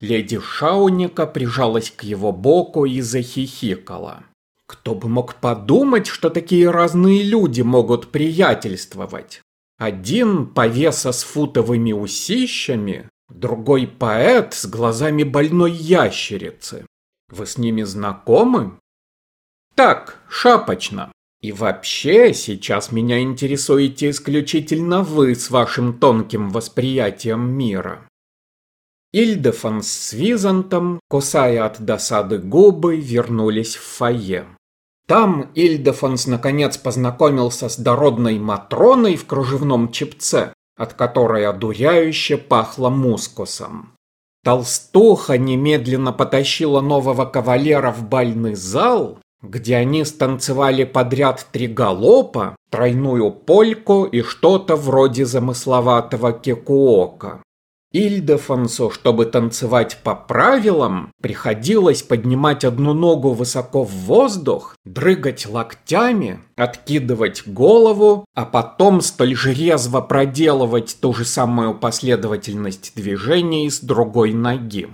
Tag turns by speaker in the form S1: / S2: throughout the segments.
S1: Леди Шауника прижалась к его боку и захихикала. Кто бы мог подумать, что такие разные люди могут приятельствовать? Один повеса с футовыми усищами, другой поэт с глазами больной ящерицы. Вы с ними знакомы? Так, шапочно. И вообще, сейчас меня интересуете исключительно вы с вашим тонким восприятием мира. Ильдефон с Византом, кусая от досады губы, вернулись в фойе. Там Ильдефонс наконец познакомился с дородной Матроной в кружевном чепце, от которой одуряюще пахло мускусом. Толстуха немедленно потащила нового кавалера в бальный зал, где они станцевали подряд три галопа, тройную польку и что-то вроде замысловатого кекуока. Ильдефонсу, чтобы танцевать по правилам, приходилось поднимать одну ногу высоко в воздух, дрыгать локтями, откидывать голову, а потом столь же резво проделывать ту же самую последовательность движений с другой ноги.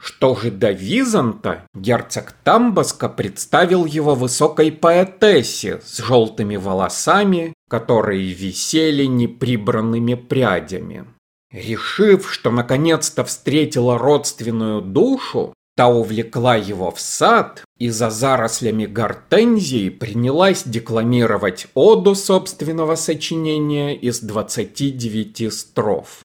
S1: Что же до Византа, герцог Тамбаска представил его высокой поэтессе с желтыми волосами, которые висели неприбранными прядями. Решив, что наконец-то встретила родственную душу, та увлекла его в сад и за зарослями гортензии принялась декламировать оду собственного сочинения из 29 строф.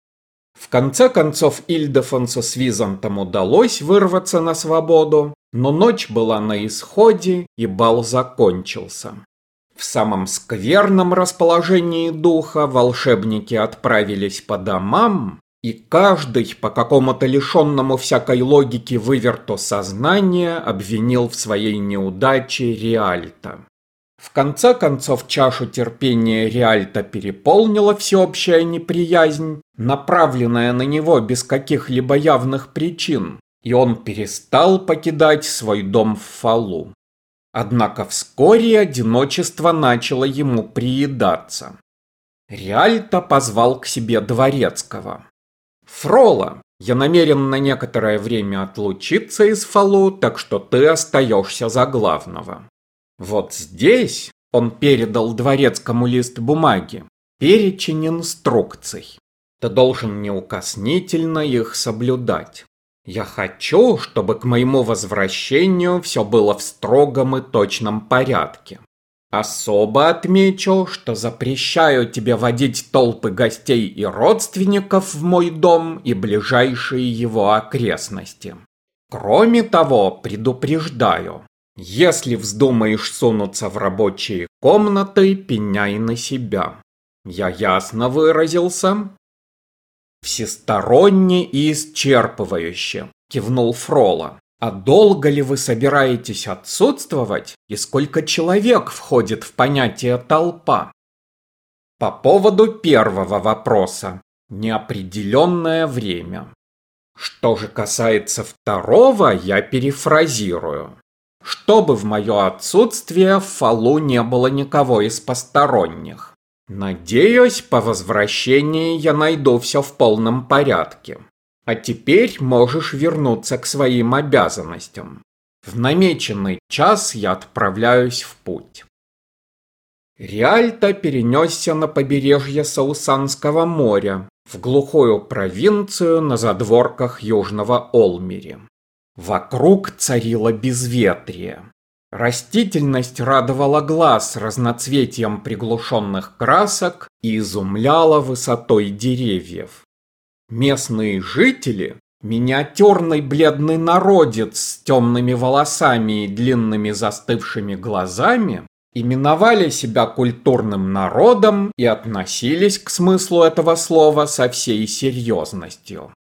S1: В конце концов Ильдефонсу с Византом удалось вырваться на свободу, но ночь была на исходе и бал закончился. В самом скверном расположении духа волшебники отправились по домам, и каждый по какому-то лишенному всякой логики выверту сознания обвинил в своей неудаче Риальта. В конце концов чашу терпения Риальта переполнила всеобщая неприязнь, направленная на него без каких-либо явных причин, и он перестал покидать свой дом в Фалу. Однако вскоре одиночество начало ему приедаться. Риальто позвал к себе дворецкого. «Фрола, я намерен на некоторое время отлучиться из Фалу, так что ты остаешься за главного. Вот здесь он передал дворецкому лист бумаги, перечень инструкций. Ты должен неукоснительно их соблюдать. Я хочу, чтобы к моему возвращению все было в строгом и точном порядке. Особо отмечу, что запрещаю тебе водить толпы гостей и родственников в мой дом и ближайшие его окрестности. Кроме того, предупреждаю, если вздумаешь сунуться в рабочие комнаты, пеняй на себя. Я ясно выразился? «Всесторонне и исчерпывающе», – кивнул Фрола. «А долго ли вы собираетесь отсутствовать и сколько человек входит в понятие «толпа»?» По поводу первого вопроса. Неопределенное время. Что же касается второго, я перефразирую. Чтобы в мое отсутствие в Фалу не было никого из посторонних. Надеюсь, по возвращении я найду все в полном порядке. А теперь можешь вернуться к своим обязанностям. В намеченный час я отправляюсь в путь. Риальто перенесся на побережье Саусанского моря, в глухую провинцию на задворках Южного Олмери. Вокруг царило безветрие. Растительность радовала глаз разноцветием приглушенных красок и изумляла высотой деревьев. Местные жители, миниатюрный бледный народец с темными волосами и длинными застывшими глазами, именовали себя культурным народом и относились к смыслу этого слова со всей серьезностью.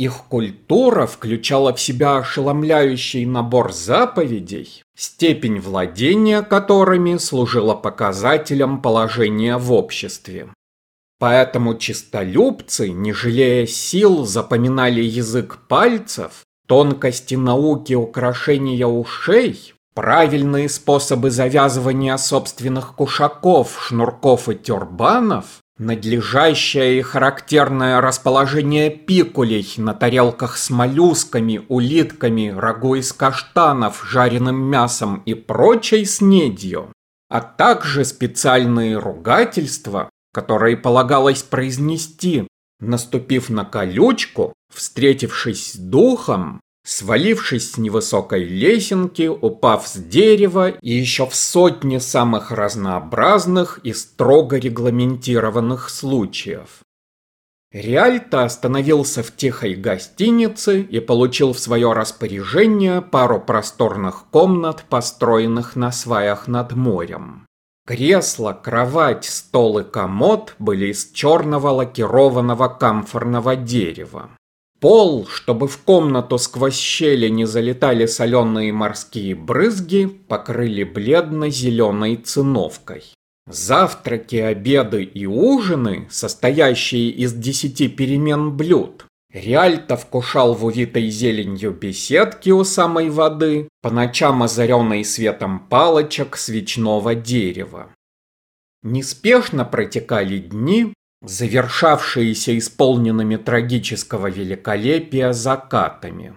S1: Их культура включала в себя ошеломляющий набор заповедей, степень владения которыми служила показателем положения в обществе. Поэтому чистолюбцы, не жалея сил, запоминали язык пальцев, тонкости науки украшения ушей, правильные способы завязывания собственных кушаков, шнурков и тюрбанов, Надлежащее и характерное расположение пикулей на тарелках с моллюсками, улитками, рагу из каштанов, жареным мясом и прочей снедью, а также специальные ругательства, которые полагалось произнести, наступив на колючку, встретившись с духом, свалившись с невысокой лесенки, упав с дерева и еще в сотни самых разнообразных и строго регламентированных случаев. Риальто остановился в тихой гостинице и получил в свое распоряжение пару просторных комнат, построенных на сваях над морем. Кресло, кровать, стол и комод были из черного лакированного камфорного дерева. Пол, чтобы в комнату сквозь щели не залетали соленые морские брызги, покрыли бледно-зеленой циновкой. Завтраки, обеды и ужины, состоящие из десяти перемен блюд, Риальто вкушал в увитой зеленью беседке у самой воды, по ночам озаренной светом палочек свечного дерева. Неспешно протекали дни, завершавшиеся исполненными трагического великолепия закатами.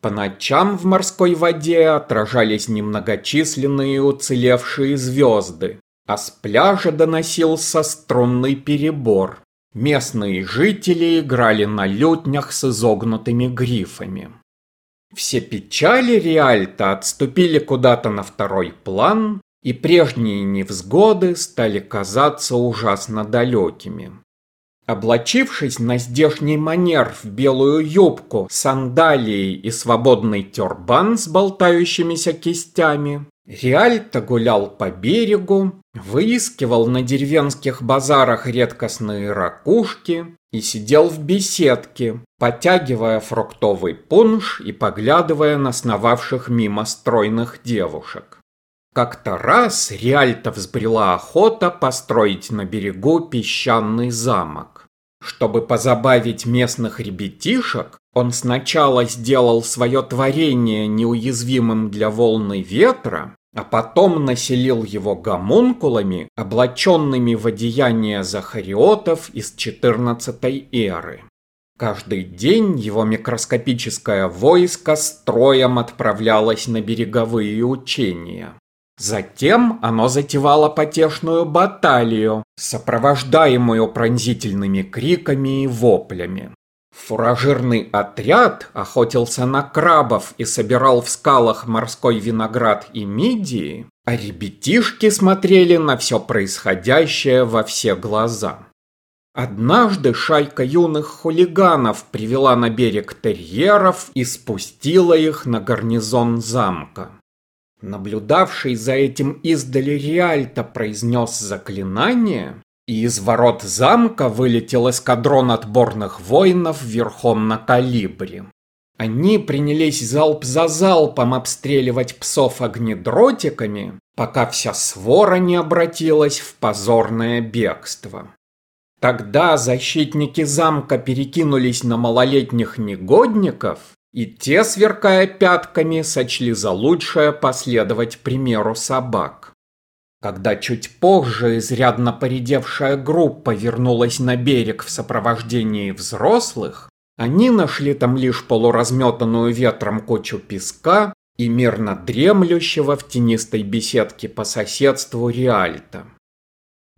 S1: По ночам в морской воде отражались немногочисленные уцелевшие звезды, а с пляжа доносился струнный перебор. Местные жители играли на лютнях с изогнутыми грифами. Все печали Риальто отступили куда-то на второй план, и прежние невзгоды стали казаться ужасно далекими. Облачившись на здешний манер в белую юбку, сандалии и свободный тюрбан с болтающимися кистями, Риальто гулял по берегу, выискивал на деревенских базарах редкостные ракушки и сидел в беседке, потягивая фруктовый пунш и поглядывая на сновавших мимо стройных девушек. Как-то раз Риальто взбрела охота построить на берегу песчаный замок. Чтобы позабавить местных ребятишек, он сначала сделал свое творение неуязвимым для волны ветра, а потом населил его гомункулами, облаченными в одеяние захариотов из XIV эры. Каждый день его микроскопическое войско строем отправлялось на береговые учения. Затем оно затевало потешную баталию, сопровождаемую пронзительными криками и воплями. Фуражирный отряд охотился на крабов и собирал в скалах морской виноград и мидии, а ребятишки смотрели на все происходящее во все глаза. Однажды шайка юных хулиганов привела на берег терьеров и спустила их на гарнизон замка. Наблюдавший за этим издали Риальто произнес заклинание, и из ворот замка вылетел эскадрон отборных воинов верхом на калибре. Они принялись залп за залпом обстреливать псов огнедротиками, пока вся свора не обратилась в позорное бегство. Тогда защитники замка перекинулись на малолетних негодников и те, сверкая пятками, сочли за лучшее последовать примеру собак. Когда чуть позже изрядно поредевшая группа вернулась на берег в сопровождении взрослых, они нашли там лишь полуразметанную ветром кучу песка и мирно дремлющего в тенистой беседке по соседству Риальто.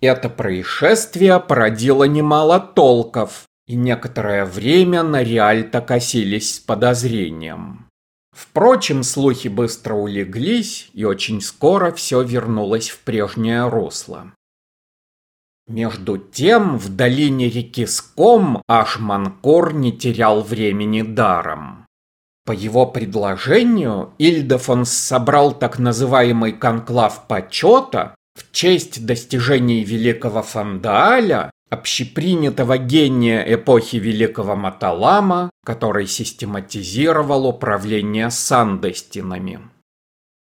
S1: Это происшествие породило немало толков, и некоторое время на Риальто косились с подозрением. Впрочем, слухи быстро улеглись, и очень скоро все вернулось в прежнее русло. Между тем, в долине реки Ском Ашманкор не терял времени даром. По его предложению Ильдефонс собрал так называемый конклав почета в честь достижений великого Фандааля общепринятого гения эпохи Великого Маталама, который систематизировал управление сандестинами.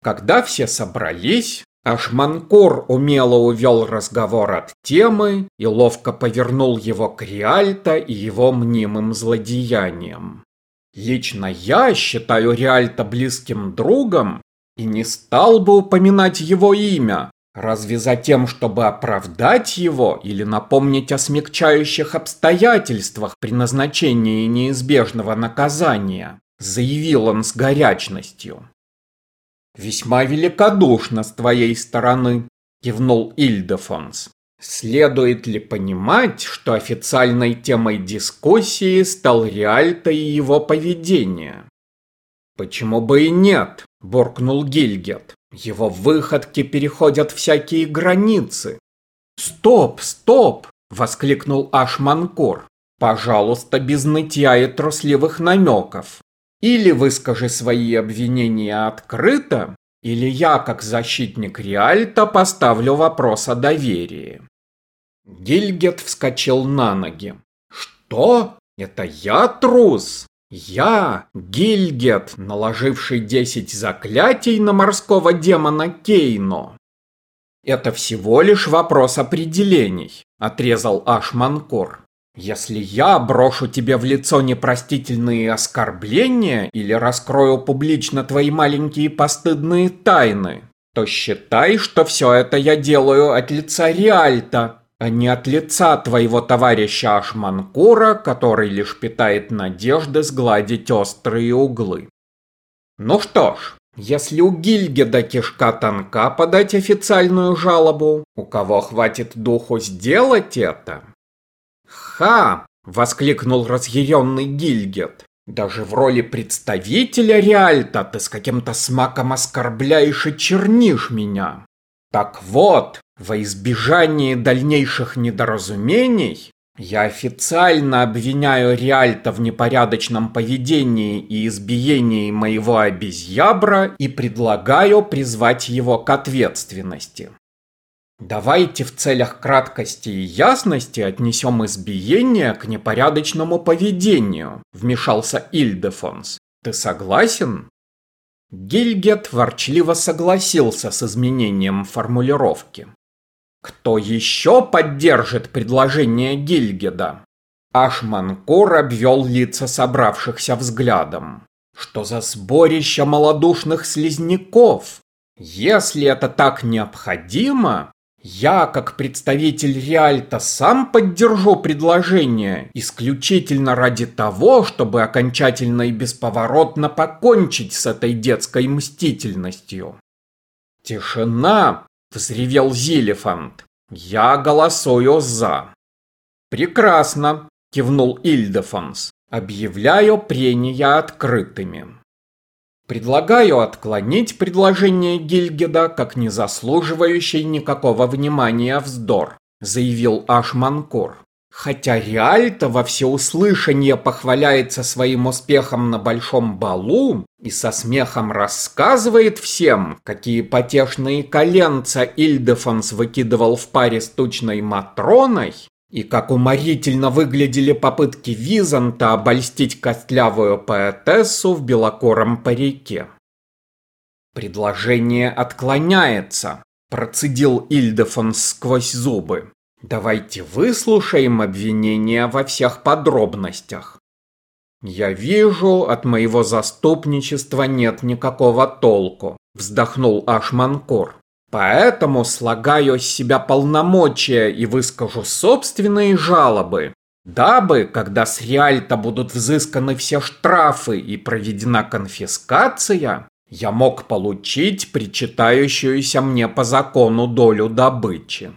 S1: Когда все собрались, Ашманкор умело увел разговор от темы и ловко повернул его к Риальто и его мнимым злодеяниям. Лично я считаю Риальто близким другом и не стал бы упоминать его имя, Разве за тем, чтобы оправдать его или напомнить о смягчающих обстоятельствах при назначении неизбежного наказания? Заявил он с горячностью. «Весьма великодушно с твоей стороны», – кивнул Ильдефонс. Следует ли понимать, что официальной темой дискуссии стал Риальто и его поведение? «Почему бы и нет?» – буркнул Гильгет. «Его выходки переходят всякие границы». «Стоп, стоп!» – воскликнул Ашманкор. «Пожалуйста, без нытья и трусливых намеков. Или выскажи свои обвинения открыто, или я, как защитник Риальто, поставлю вопрос о доверии». Гильгет вскочил на ноги. «Что? Это я трус? Я, Гильгет, наложивший десять заклятий на морского демона Кейно?» «Это всего лишь вопрос определений», — отрезал Ашманкор. «Если я брошу тебе в лицо непростительные оскорбления или раскрою публично твои маленькие постыдные тайны, то считай, что все это я делаю от лица Риальта, а не от лица твоего товарища Ашманкура, который лишь питает надежды сгладить острые углы. Ну что ж, если у Гильгеда кишка тонка подать официальную жалобу, у кого хватит духу сделать это? «Ха!» — воскликнул разъяренный Гильгет. «Даже в роли представителя Реальта ты с каким-то смаком оскорбляешь и чернишь меня. Так вот, во избежание дальнейших недоразумений, я официально обвиняю Риальта в непорядочном поведении и избиении моего обезьябра и предлагаю призвать его к ответственности. Давайте в целях краткости и ясности отнесем избиение к непорядочному поведению, вмешался Ильдефонс. Ты согласен? Гильгет ворчливо согласился с изменением формулировки. Кто еще поддержит предложение Гильгеда? Ашманкор обвел лица собравшихся взглядом. Что за сборище малодушных слизняков? Если это так необходимо, я, как представитель Реальта, сам поддержу предложение исключительно ради того, чтобы окончательно и бесповоротно покончить с этой детской мстительностью. Тишина, Взревел Зилифант. «Я голосую за». «Прекрасно», – кивнул Ильдефонс. «Объявляю прения открытыми». Предлагаю отклонить предложение Гильгеда как не заслуживающий никакого внимания вздор, заявил Ашманкор. Хотя Риальто во всеуслышание похваляется своим успехом на большом балу и со смехом рассказывает всем, какие потешные коленца Ильдефонс выкидывал в паре с тучной Матроной, и как уморительно выглядели попытки Византа обольстить костлявую поэтессу в белокором парике. «Предложение отклоняется», – процедил Ильдефонс сквозь зубы. Давайте выслушаем обвинения во всех подробностях. Я вижу, от моего заступничества нет никакого толку, вздохнул Ашманкор. Поэтому слагаю с себя полномочия и выскажу собственные жалобы, дабы, когда с Риальта будут взысканы все штрафы и проведена конфискация, я мог получить причитающуюся мне по закону долю добычи.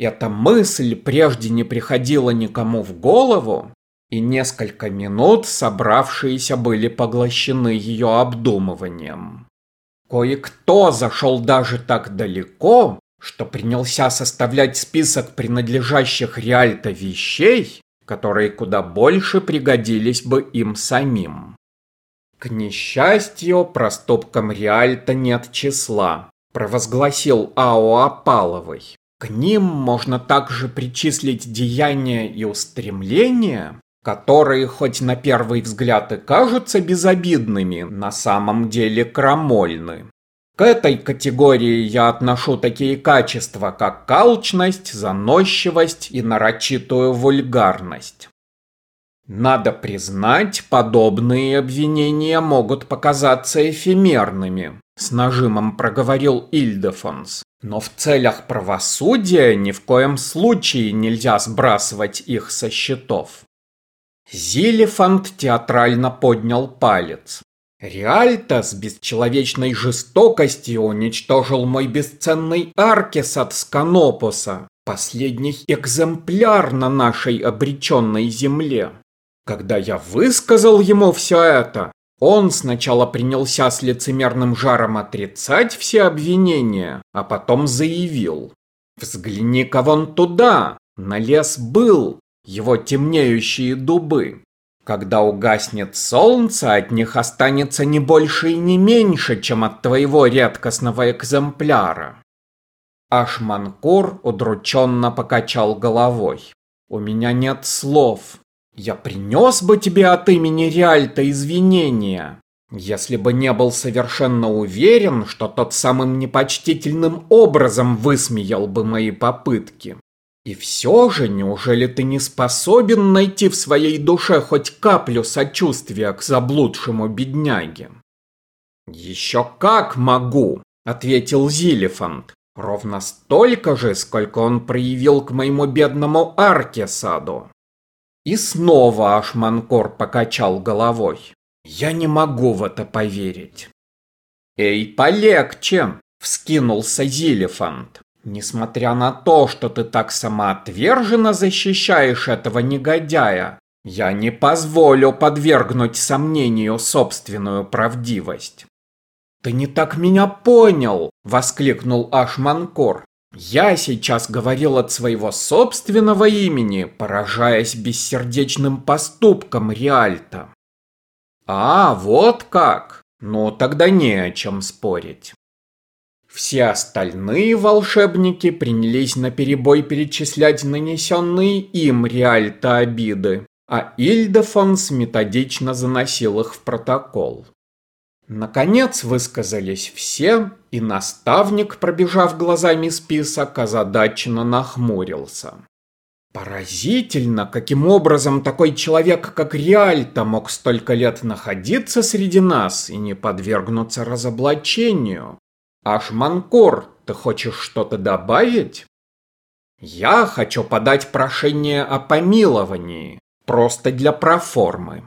S1: Эта мысль прежде не приходила никому в голову, и несколько минут собравшиеся были поглощены ее обдумыванием. Кое-кто зашел даже так далеко, что принялся составлять список принадлежащих Риальто вещей, которые куда больше пригодились бы им самим. К несчастью, проступкам Риальто нет числа, провозгласил Ао Апаловой. К ним можно также причислить деяния и устремления, которые хоть на первый взгляд и кажутся безобидными, на самом деле крамольны. К этой категории я отношу такие качества, как алчность, заносчивость и нарочитую вульгарность. Надо признать, подобные обвинения могут показаться эфемерными, с нажимом проговорил Ильдефонс. Но в целях правосудия ни в коем случае нельзя сбрасывать их со счетов. Зилифант театрально поднял палец. Реальто с бесчеловечной жестокостью уничтожил мой бесценный Аркес от Сканопуса, последний экземпляр на нашей обреченной земле. Когда я высказал ему все это, он сначала принялся с лицемерным жаром отрицать все обвинения, а потом заявил. «Взгляни-ка вон туда! На лес был, его темнеющие дубы. Когда угаснет солнце, от них останется не больше и не меньше, чем от твоего редкостного экземпляра. Ашманкур удрученно покачал головой. У меня нет слов. Я принес бы тебе от имени Реальта извинения, если бы не был совершенно уверен, что тот самым непочтительным образом высмеял бы мои попытки. И все же, неужели ты не способен найти в своей душе хоть каплю сочувствия к заблудшему бедняге? Еще как могу, ответил Зилифант. Ровно столько же, сколько он проявил к моему бедному Аркесаду. И снова Ашманкор покачал головой. Я не могу в это поверить. Эй, полегче, вскинулся Зилифант. Несмотря на то, что ты так самоотверженно защищаешь этого негодяя, я не позволю подвергнуть сомнению собственную правдивость. «Ты не так меня понял!» – воскликнул Ашманкор. «Я сейчас говорил от своего собственного имени, поражаясь бессердечным поступкам Риальта». «А, вот как! Ну, тогда не о чем спорить». Все остальные волшебники принялись наперебой перечислять нанесенные им Риальто обиды, а Ильдефонс методично заносил их в протокол. Наконец высказались все, и наставник, пробежав глазами список, озадаченно нахмурился. Поразительно, каким образом такой человек, как Риальто, мог столько лет находиться среди нас и не подвергнуться разоблачению. Ашманкор, ты хочешь что-то добавить? Я хочу подать прошение о помиловании, просто для проформы.